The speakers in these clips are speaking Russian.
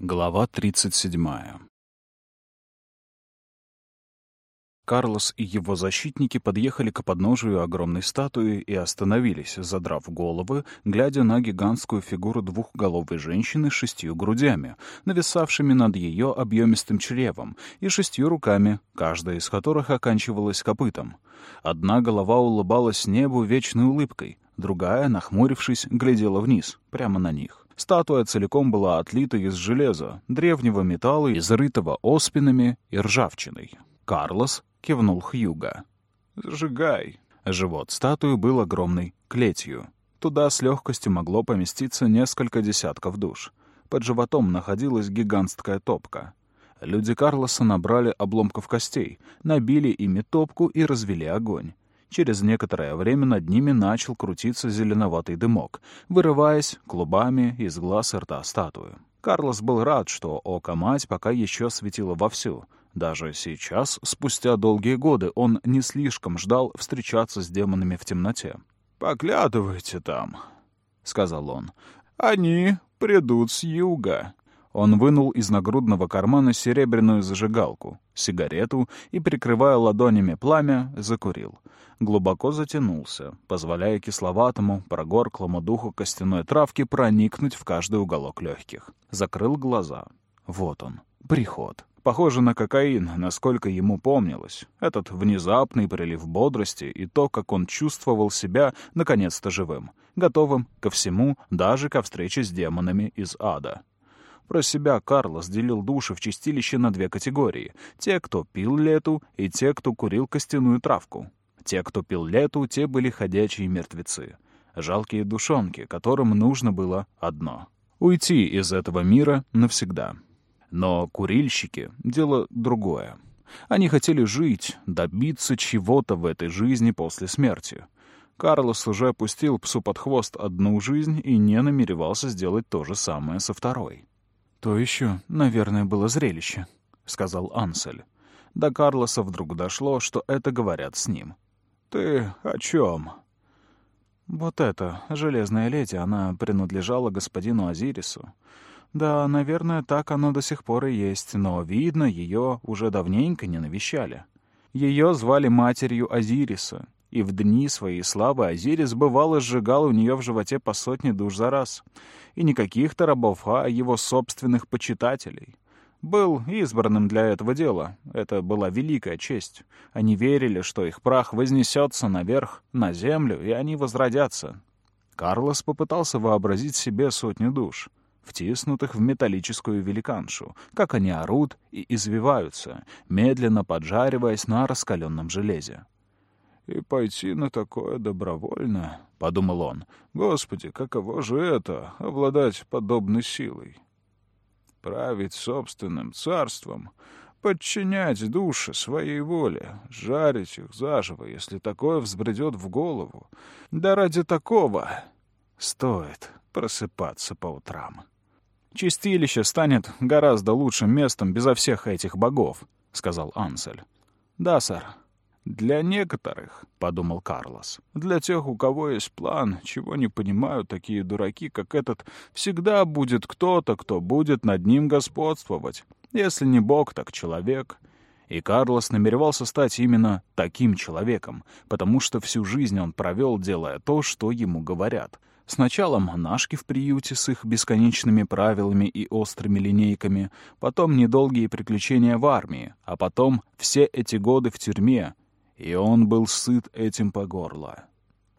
Глава 37. Карлос и его защитники подъехали к подножию огромной статуи и остановились, задрав головы, глядя на гигантскую фигуру двухголовой женщины с шестью грудями, нависавшими над ее объемистым чревом, и шестью руками, каждая из которых оканчивалась копытом. Одна голова улыбалась небу вечной улыбкой, другая, нахмурившись, глядела вниз, прямо на них. Статуя целиком была отлита из железа, древнего металла, изрытого оспинами и ржавчиной. Карлос кивнул Хьюга. «Сжигай». Живот статуи был огромной клетью. Туда с легкостью могло поместиться несколько десятков душ. Под животом находилась гигантская топка. Люди Карлоса набрали обломков костей, набили ими топку и развели огонь. Через некоторое время над ними начал крутиться зеленоватый дымок, вырываясь клубами из глаз и рта статуи. Карлос был рад, что око-мать пока еще светила вовсю. Даже сейчас, спустя долгие годы, он не слишком ждал встречаться с демонами в темноте. «Поглядывайте там», — сказал он. «Они придут с юга». Он вынул из нагрудного кармана серебряную зажигалку, сигарету и, прикрывая ладонями пламя, закурил. Глубоко затянулся, позволяя кисловатому, прогорклому духу костяной травки проникнуть в каждый уголок легких. Закрыл глаза. Вот он, приход. Похоже на кокаин, насколько ему помнилось. Этот внезапный прилив бодрости и то, как он чувствовал себя наконец-то живым, готовым ко всему, даже ко встрече с демонами из ада. Про себя Карлос делил души в чистилище на две категории. Те, кто пил лету, и те, кто курил костяную травку. Те, кто пил лету, те были ходячие мертвецы. Жалкие душонки, которым нужно было одно — уйти из этого мира навсегда. Но курильщики — дело другое. Они хотели жить, добиться чего-то в этой жизни после смерти. Карлос уже опустил псу под хвост одну жизнь и не намеревался сделать то же самое со второй. «То еще, наверное, было зрелище», — сказал Ансель. До Карлоса вдруг дошло, что это говорят с ним. «Ты о чем?» «Вот эта железная леди, она принадлежала господину Азирису. Да, наверное, так оно до сих пор и есть, но, видно, ее уже давненько не навещали. Ее звали матерью Азириса, и в дни своей славы Азирис бывало сжигал у нее в животе по сотне душ за раз. И не каких-то рабов, а его собственных почитателей. Был избранным для этого дела. Это была великая честь. Они верили, что их прах вознесется наверх, на землю, и они возродятся. Карлос попытался вообразить себе сотню душ — втиснутых в металлическую великаншу, как они орут и извиваются, медленно поджариваясь на раскаленном железе. «И пойти на такое добровольно», — подумал он. «Господи, каково же это — обладать подобной силой? Править собственным царством, подчинять души своей воле, жарить их заживо, если такое взбредет в голову. Да ради такого стоит просыпаться по утрам». «Чистилище станет гораздо лучшим местом безо всех этих богов», — сказал Ансель. «Да, сэр», «Для некоторых», — подумал Карлос, — «для тех, у кого есть план, чего не понимают такие дураки, как этот, всегда будет кто-то, кто будет над ним господствовать. Если не бог, так человек». И Карлос намеревался стать именно таким человеком, потому что всю жизнь он провел, делая то, что ему говорят — Сначала монашки в приюте с их бесконечными правилами и острыми линейками, потом недолгие приключения в армии, а потом все эти годы в тюрьме, и он был сыт этим по горло.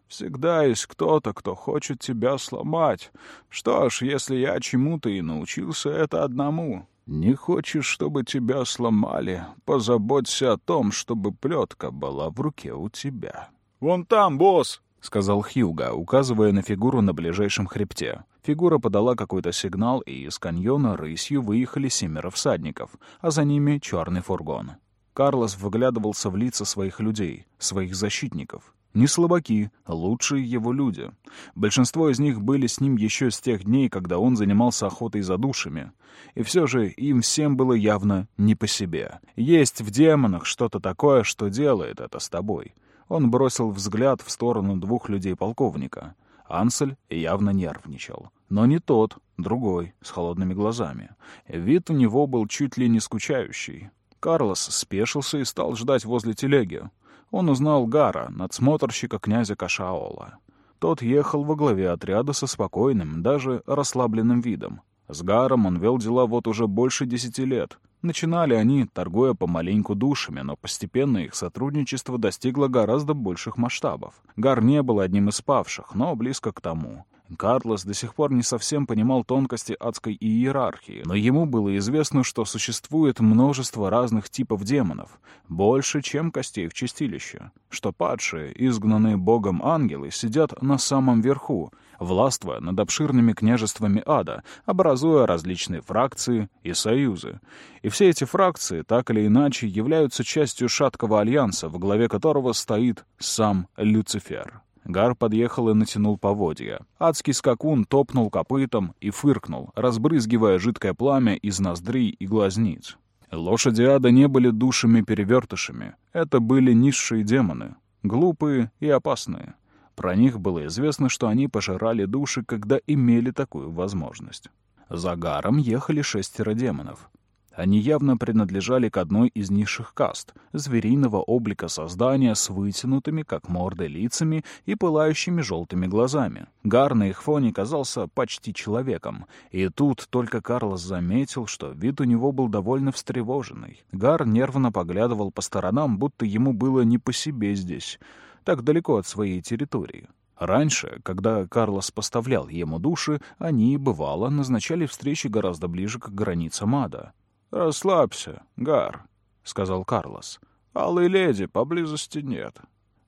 «Всегда есть кто-то, кто хочет тебя сломать. Что ж, если я чему-то и научился, это одному. Не хочешь, чтобы тебя сломали? Позаботься о том, чтобы плетка была в руке у тебя». «Вон там, босс!» — сказал Хьюга, указывая на фигуру на ближайшем хребте. Фигура подала какой-то сигнал, и из каньона рысью выехали семеро всадников, а за ними черный фургон. Карлос выглядывался в лица своих людей, своих защитников. Не слабаки, а лучшие его люди. Большинство из них были с ним еще с тех дней, когда он занимался охотой за душами. И все же им всем было явно не по себе. Есть в демонах что-то такое, что делает это с тобой. Он бросил взгляд в сторону двух людей полковника. Ансель явно нервничал. Но не тот, другой, с холодными глазами. Вид у него был чуть ли не скучающий. Карлос спешился и стал ждать возле телеги. Он узнал Гара, надсмотрщика князя Кашаола. Тот ехал во главе отряда со спокойным, даже расслабленным видом. С Гаром он вел дела вот уже больше десяти лет. Начинали они, торгуя помаленьку душами, но постепенно их сотрудничество достигло гораздо больших масштабов. Гар не был одним из павших, но близко к тому. Карлос до сих пор не совсем понимал тонкости адской иерархии, но ему было известно, что существует множество разных типов демонов, больше, чем костей в чистилище, что падшие, изгнанные богом ангелы, сидят на самом верху, властвуя над обширными княжествами ада, образуя различные фракции и союзы. И все эти фракции, так или иначе, являются частью шаткого альянса, в главе которого стоит сам Люцифер. Гар подъехал и натянул поводья. Адский скакун топнул копытом и фыркнул, разбрызгивая жидкое пламя из ноздрей и глазниц. Лошади ада не были душами-перевертышами. Это были низшие демоны, глупые и опасные. Про них было известно, что они пожирали души, когда имели такую возможность. За Гаром ехали шестеро демонов. Они явно принадлежали к одной из низших каст, звериного облика создания с вытянутыми, как морды, лицами и пылающими желтыми глазами. Гар на их фоне казался почти человеком, и тут только Карлос заметил, что вид у него был довольно встревоженный. Гар нервно поглядывал по сторонам, будто ему было не по себе здесь, так далеко от своей территории. Раньше, когда Карлос поставлял ему души, они, бывало, назначали встречи гораздо ближе к границам ада. «Расслабься, Гар», — сказал Карлос. «Алой леди поблизости нет».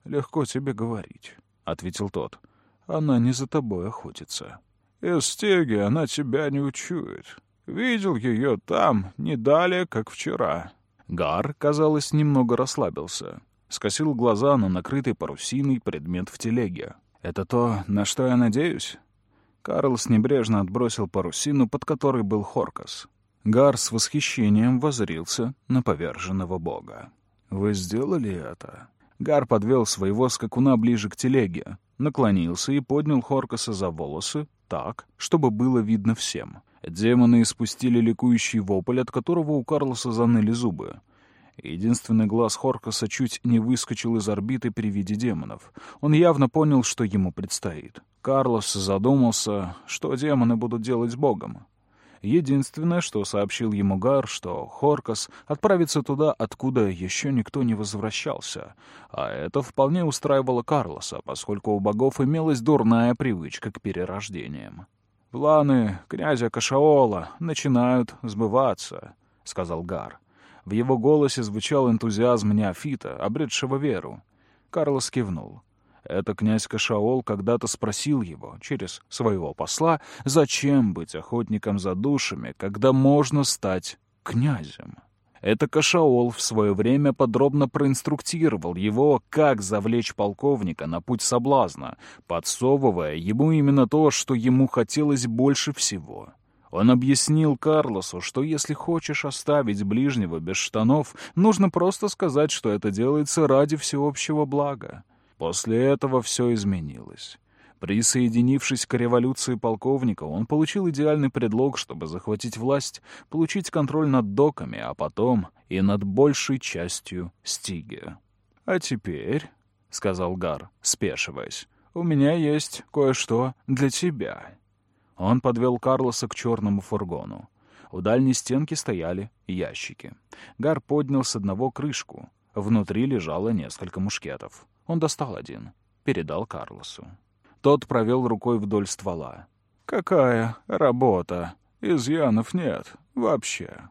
«Легко тебе говорить», — ответил тот. «Она не за тобой охотится». «Из стеги она тебя не учует. Видел ее там, не далее, как вчера». Гар, казалось, немного расслабился. Скосил глаза на накрытый парусиной предмет в телеге. «Это то, на что я надеюсь?» Карлос небрежно отбросил парусину, под которой был Хоркас. Гар с восхищением возрился на поверженного бога. «Вы сделали это?» Гар подвел своего скакуна ближе к телеге, наклонился и поднял Хоркаса за волосы так, чтобы было видно всем. Демоны испустили ликующий вопль, от которого у Карлоса заныли зубы. Единственный глаз Хоркаса чуть не выскочил из орбиты при виде демонов. Он явно понял, что ему предстоит. Карлос задумался, что демоны будут делать с Богом. Единственное, что сообщил ему Гар, что Хоркас отправится туда, откуда еще никто не возвращался. А это вполне устраивало Карлоса, поскольку у богов имелась дурная привычка к перерождениям. «Планы князя Кашаола начинают сбываться», — сказал Гар. В его голосе звучал энтузиазм неофита, обретшего веру. Карлос кивнул. Это князь Кашаол когда-то спросил его, через своего посла, зачем быть охотником за душами, когда можно стать князем. Это Кашаол в свое время подробно проинструктировал его, как завлечь полковника на путь соблазна, подсовывая ему именно то, что ему хотелось больше всего. Он объяснил Карлосу, что если хочешь оставить ближнего без штанов, нужно просто сказать, что это делается ради всеобщего блага. После этого все изменилось. Присоединившись к революции полковника, он получил идеальный предлог, чтобы захватить власть, получить контроль над доками, а потом и над большей частью Стиги. «А теперь», — сказал Гар, спешиваясь, — «у меня есть кое-что для тебя». Он подвел Карлоса к черному фургону. У дальней стенки стояли ящики. Гар поднял с одного крышку. Внутри лежало несколько мушкетов. Он достал один, передал Карлосу. Тот провел рукой вдоль ствола. «Какая работа! Изъянов нет. Вообще.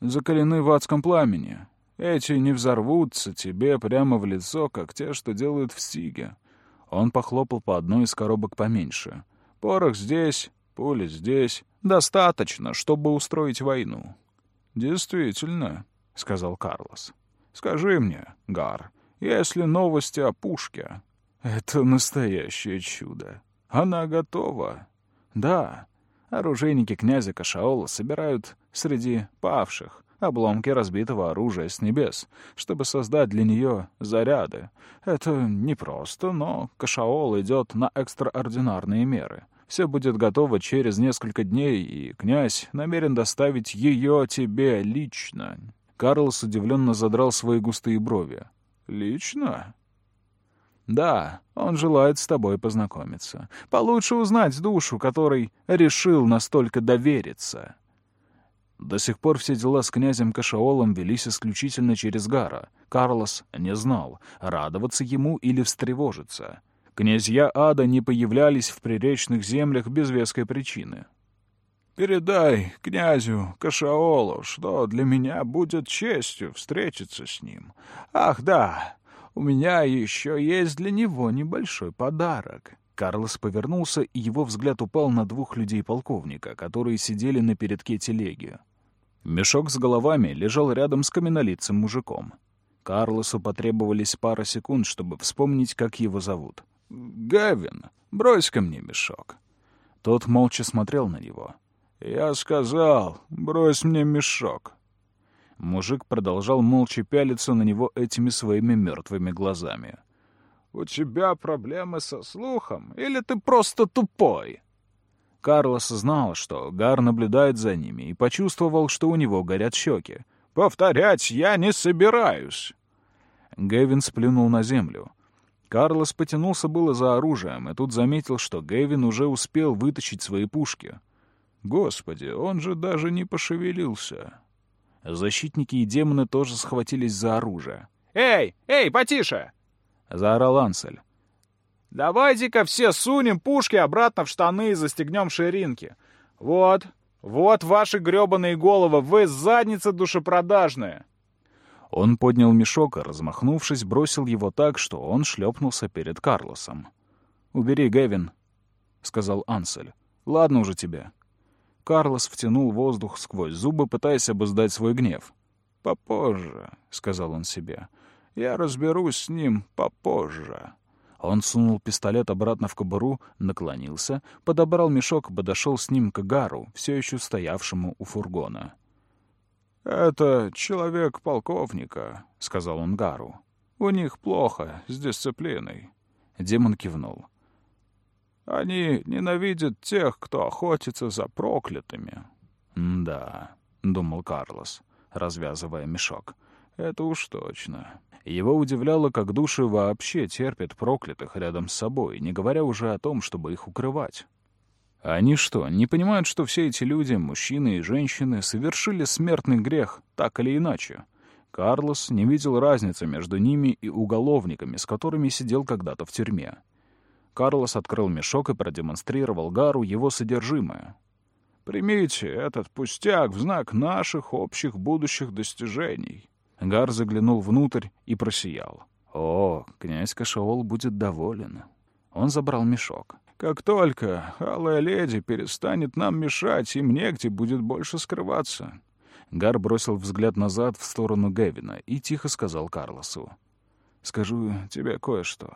Закалены в адском пламени. Эти не взорвутся тебе прямо в лицо, как те, что делают в Стиге». Он похлопал по одной из коробок поменьше. «Порох здесь, пули здесь. Достаточно, чтобы устроить войну». «Действительно», — сказал Карлос. «Скажи мне, Гар, если новости о пушке — это настоящее чудо. Она готова. Да, оружейники князя Кашаола собирают среди павших, обломки разбитого оружия с небес, чтобы создать для нее заряды. Это непросто, но Кашаол идет на экстраординарные меры. Все будет готово через несколько дней, и князь намерен доставить ее тебе лично. Карлос удивленно задрал свои густые брови. «Лично?» «Да, он желает с тобой познакомиться. Получше узнать душу, которой решил настолько довериться». До сих пор все дела с князем Кашаолом велись исключительно через Гара. Карлос не знал, радоваться ему или встревожиться. Князья ада не появлялись в приречных землях без веской причины. «Передай князю Кашаолу, что для меня будет честью встретиться с ним. Ах, да, у меня еще есть для него небольшой подарок». Карлос повернулся, и его взгляд упал на двух людей полковника, которые сидели на передке телеги. Мешок с головами лежал рядом с каменолицым мужиком. Карлосу потребовались пара секунд, чтобы вспомнить, как его зовут. «Гавин, брось ко мне мешок». Тот молча смотрел на него. «Я сказал, брось мне мешок». Мужик продолжал молча пялиться на него этими своими мертвыми глазами. «У тебя проблемы со слухом? Или ты просто тупой?» Карлос знал, что Гар наблюдает за ними, и почувствовал, что у него горят щеки. «Повторять я не собираюсь!» Гэвин сплюнул на землю. Карлос потянулся было за оружием, и тут заметил, что Гэвин уже успел вытащить свои пушки. Господи, он же даже не пошевелился. Защитники и демоны тоже схватились за оружие. «Эй, эй, потише!» — заорал Ансель. «Давайте-ка все сунем пушки обратно в штаны и застегнем ширинки. Вот, вот ваши грёбаные головы, вы задница душепродажная!» Он поднял мешок и, размахнувшись, бросил его так, что он шлепнулся перед Карлосом. «Убери, Гэвин», — сказал Ансель. «Ладно уже тебе». Карлос втянул воздух сквозь зубы, пытаясь обуздать свой гнев. «Попозже», — сказал он себе. «Я разберусь с ним попозже». Он сунул пистолет обратно в кобуру, наклонился, подобрал мешок подошел с ним к Гару, все еще стоявшему у фургона. «Это человек полковника», — сказал он Гару. «У них плохо с дисциплиной». Демон кивнул. «Они ненавидят тех, кто охотится за проклятыми». «Да», — думал Карлос, развязывая мешок. «Это уж точно». Его удивляло, как души вообще терпят проклятых рядом с собой, не говоря уже о том, чтобы их укрывать. Они что, не понимают, что все эти люди, мужчины и женщины, совершили смертный грех, так или иначе? Карлос не видел разницы между ними и уголовниками, с которыми сидел когда-то в тюрьме. Карлос открыл мешок и продемонстрировал Гару его содержимое. «Примите этот пустяк в знак наших общих будущих достижений». Гар заглянул внутрь и просиял. «О, князь Кашаол будет доволен». Он забрал мешок. Как только Алая Леди перестанет нам мешать, им негде будет больше скрываться». Гар бросил взгляд назад в сторону Гевина и тихо сказал Карлосу. «Скажу тебе кое-что.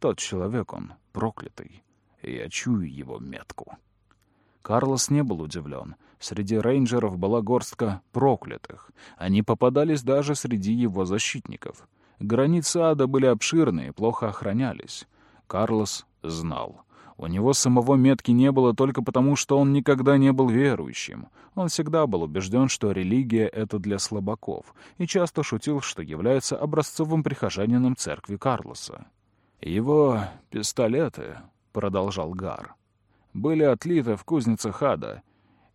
Тот человек, он проклятый. И я чую его метку». Карлос не был удивлен. Среди рейнджеров была горстка проклятых. Они попадались даже среди его защитников. Границы ада были обширны и плохо охранялись. Карлос знал. У него самого метки не было только потому, что он никогда не был верующим. Он всегда был убежден, что религия — это для слабаков, и часто шутил, что является образцовым прихожанином церкви Карлоса. «Его пистолеты», — продолжал Гар, — «были отлиты в кузнице Хада,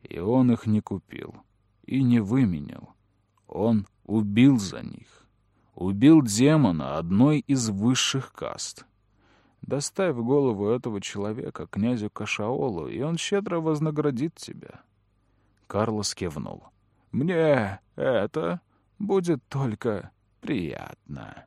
и он их не купил и не выменял. Он убил за них. Убил демона одной из высших каст». Доставь голову этого человека князю Кашаолу, и он щедро вознаградит тебя». Карлос кивнул. «Мне это будет только приятно».